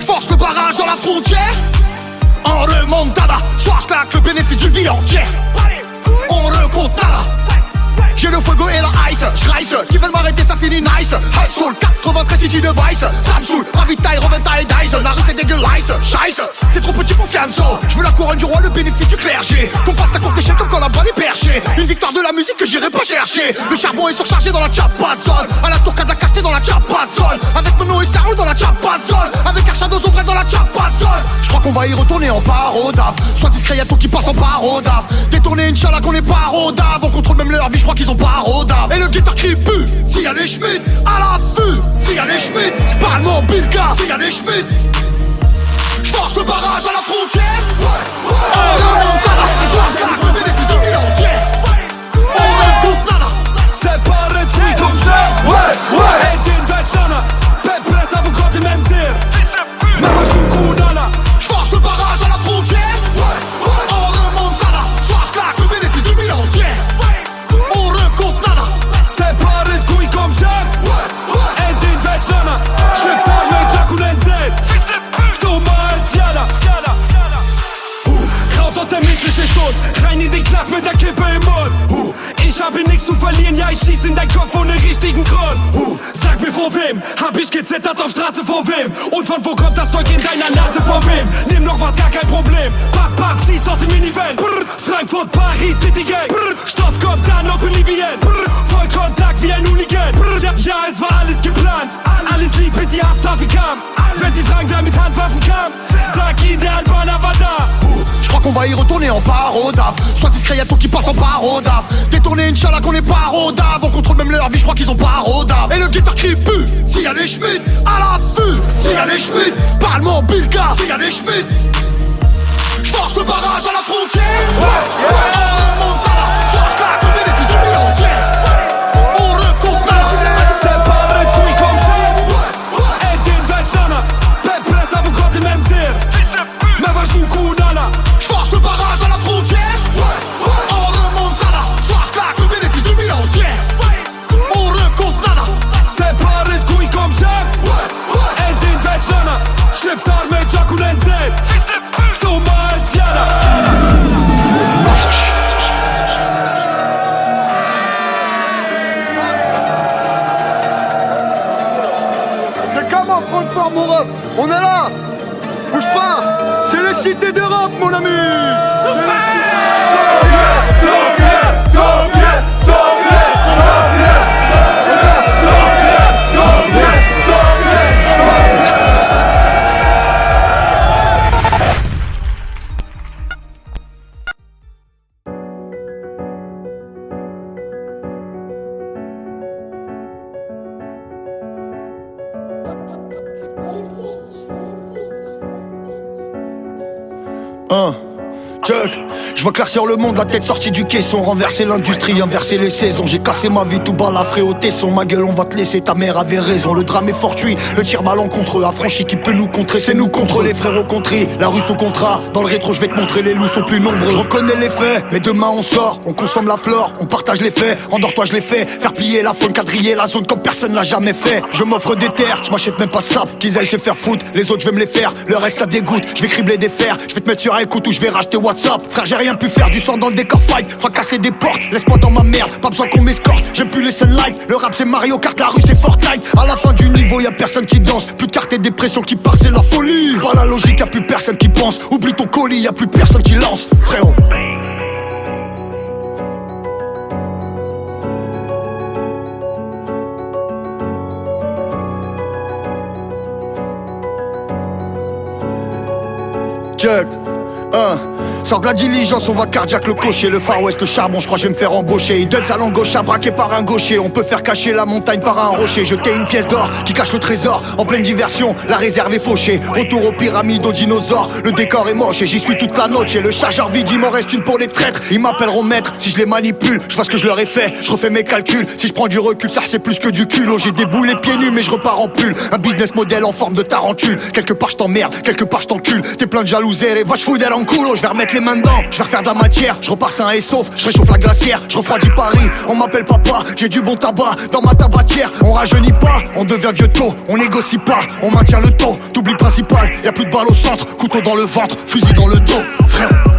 Force le barrage dans la frontière. En remontada, soit je claque le bénéfice d'une vie entière. On recontara. J'ai le fuego et la ice, je Qui veulent m'arrêter, ça finit nice. Hustle 4 devant très device Samsung, ravitaille, reventaille, dice La rue c'est dégueulasse, scheisse C'est trop petit pour Fianso Je veux la couronne du roi, le bénéfice du clergé. Qu'on fasse la courte échelle comme quand la balle est perchée. Une victoire de la musique que j'irai pas chercher. Le charbon est surchargé dans la chapazone. À la tourcade à caster dans la chapazone. Avec Mono et Sarou dans la chapazone. Avec Archado Zombrel dans la chapazone. Je crois qu'on va y retourner en parodave. Soit discret, y'a tout qui passe en parodave. Détourner Inch'Allah qu'on est parodave On contrôle même leur vie, je crois qu'ils ont parodave Et le guitar qui pue, s'il y a les chemins à la s'il y a des schmitt Parle-moi Bilka, y des schmitt J'force le barrage à la frontière wem, hab ich gezittert auf Straße vor wem? Und von wo kommt das Zeug in deiner Nase vor wem? Nimm noch was, gar kein Problem. Papp, papp, schießt aus dem Minivan. Brr. Frankfurt, Paris, City Gang. Brr. Stoff kommt dann aus Bolivien. Brr. Vollkontakt wie ein Hooligan. Brr. Ja, ja, es war alles geplant. Alles lief, bis die Haftwaffe kam. Wenn sie fragen, wer mit Handwaffen kam, sag ihnen, der Albaner. Qu'on va y retourner en parodave. Soit discret y'a tout qui passe en parodave. Détourner Inch'Allah qu'on est parodave. On contrôle même leur vie, je crois qu'ils ont parodave. Et le guitare qui pue, s'il y a des schmitt À l'affût, s'il y a des schmitt Parle-moi en Bilka, s'il y a des schmitt J'force le barrage à la frontière. On remonte à On est là. Bouge pas. C'est les cités d'Europe mon ami Uh. Chuck, je vois clair le monde, la tête sortie du caisson, renverser l'industrie, inverser les saisons. J'ai cassé ma vie tout bas, la au tesson. Ma gueule, on va te laisser, ta mère avait raison. Le drame est fortuit, le tir malencontreux, affranchi qui peut nous contrer, c'est nous contre les frères au contri. La rue sous contrat, dans le rétro, je vais te montrer, les loups sont plus nombreux. Je reconnais les faits, mais demain on sort, on consomme la flore, on partage les faits. Endors-toi, je les fais, faire plier la faune, quadriller la zone comme personne l'a jamais fait. Je m'offre des terres, je m'achète même pas de sap, qu'ils aillent se faire foutre. Les autres, je vais me les faire, le reste ça dégoûte. Je vais cribler des fers, je vais te mettre sur écoute ou je vais racheter Frère, j'ai rien pu faire, du sang dans le décor fight, fracasser des portes, laisse-moi dans ma merde, pas besoin qu'on m'escorte, j'aime plus les seuls likes, le rap c'est Mario Kart, la rue c'est Fortnite, à la fin du niveau y a personne qui danse, plus de cartes et des pressions qui partent, c'est la folie, pas la logique, y a plus personne qui pense, oublie ton colis, y a plus personne qui lance, frérot. Chuck Hein Sors de la diligence, on va cardiaque le cocher Le Far West, le charbon, je crois je vais me faire embaucher. Il donne sa langue gauche à par un gaucher. On peut faire cacher la montagne par un rocher. Jeter une pièce d'or qui cache le trésor En pleine diversion, la réserve est fauchée. Retour aux pyramides, aux dinosaures. Le décor est moche et j'y suis toute la noche. Et le chargeur vide, il m'en reste une pour les traîtres. Ils m'appelleront maître si je les manipule. Je vois ce que je leur ai fait, je refais mes calculs. Si je prends du recul, ça c'est plus que du culot. J'ai des boules les pieds nus mais je repars en pull. Un business model en forme de tarentule. Quelque part je t'emmerde, quelque part je t'encule. T'es plein de jalousie et va je en coulo. Je vais remettre les je vais refaire de la matière. Je repars sain et sauf, je réchauffe la glacière. Je refroidis Paris, on m'appelle papa. J'ai du bon tabac dans ma tabatière. On rajeunit pas, on devient vieux tôt. On négocie pas, on maintient le taux. T'oublies principal, y a plus de balles au centre. Couteau dans le ventre, fusil dans le dos. Frère